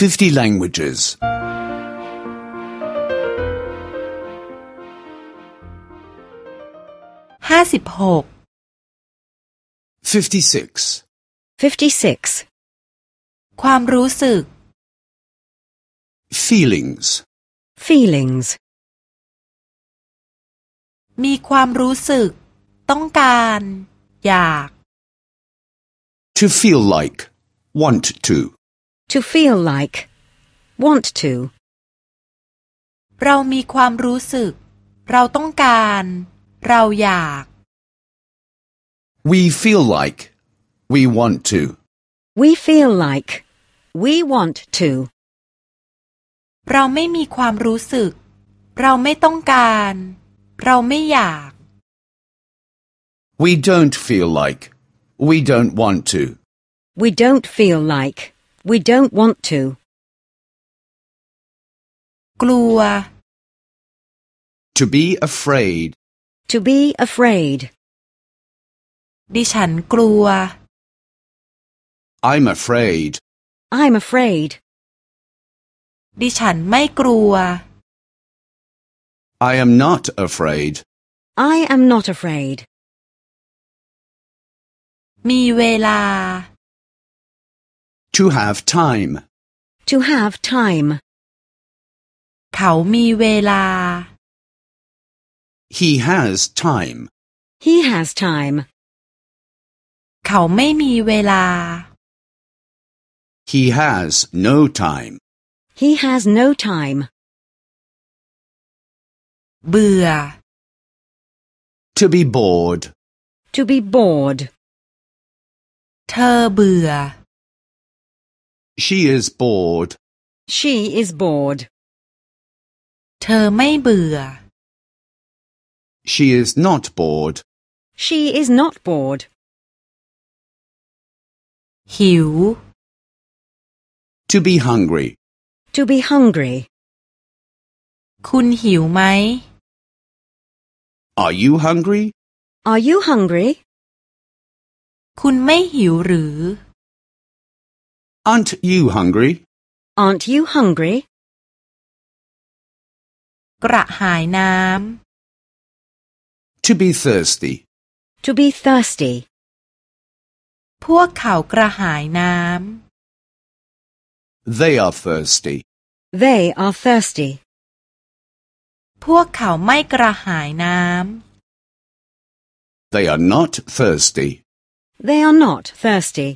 50 languages. ห้าสิบหก 56. 56. ความรู้สึก Feelings. Feelings. มีความรู้สึก ต้องการ อยาก To feel like. Want to. To feel like. Want to. เรามีความรู้สึก เราต้องการ เราอยาก We feel like. We want to. We feel like. We want to. เราไม่มีความรู้สึก เราไม่ต้องการ เราไม่อยาก We don't feel like. We don't want to. We don't feel like. We don't want to. กลัว To be afraid. To be afraid. ดิฉันกลัว I'm afraid. I'm afraid. ดิฉันไม่กลัว I am not afraid. I am not afraid. มีเวลา To have time. To have time. เขามีเวลา He has time. He has time. เขาไม่มีเวลา He has no time. He has no time. เบื่อ To be bored. To be bored. เธอเบื่อ She is bored. She is bored. เธอไม่เบื่อ She is not bored. She is not bored. หิว To be hungry. To be hungry. คุณหิวไหม Are you hungry? Are you hungry? คุณไม่หิวหรือ Aren't you hungry? Aren't you hungry? กระหายน้ To be thirsty. To be thirsty. ำ พวกเขากระหายน้ They are thirsty. They are thirsty. ำ พวกเขาไม่กระหายน้ They are not thirsty. They are not thirsty.